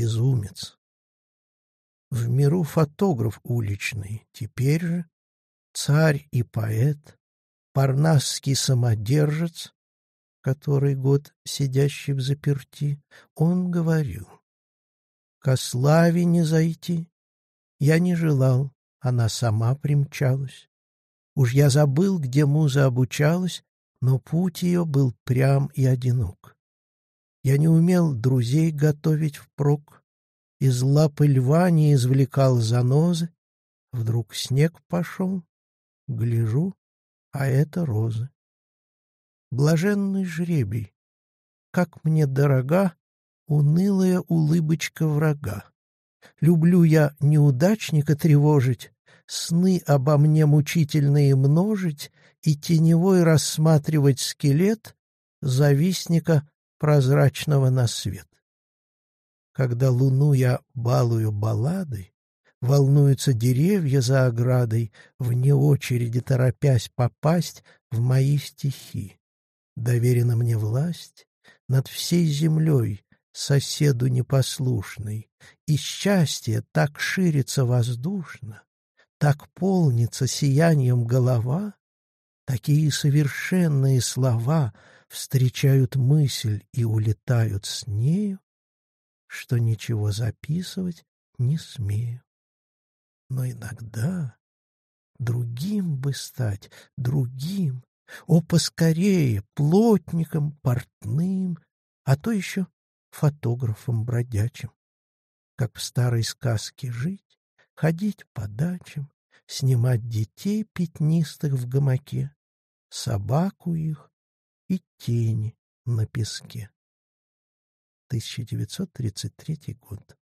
безумец. В миру фотограф уличный, теперь же царь и поэт, парнасский самодержец, который год сидящий в заперти, он говорил, «Ко славе не зайти, я не желал, она сама примчалась. Уж я забыл, где муза обучалась, но путь ее был прям и одинок. Я не умел друзей готовить впрок, из лапы льва не извлекал занозы. Вдруг снег пошел, гляжу, а это розы. Блаженный жребий, как мне дорога унылая улыбочка врага. Люблю я неудачника тревожить, сны обо мне мучительные множить и теневой рассматривать скелет завистника прозрачного на свет. Когда луну я балую балладой, волнуются деревья за оградой, вне очереди торопясь попасть в мои стихи. Доверена мне власть над всей землей, соседу непослушный, и счастье так ширится воздушно, так полнится сиянием голова, такие совершенные слова встречают мысль и улетают с нею, что ничего записывать не смею. Но иногда другим бы стать, другим, о, поскорее, плотником, портным, а то еще фотографом бродячим. Как в старой сказке жить, ходить по дачам, снимать детей пятнистых в гамаке, собаку их и тени на песке. 1933 год.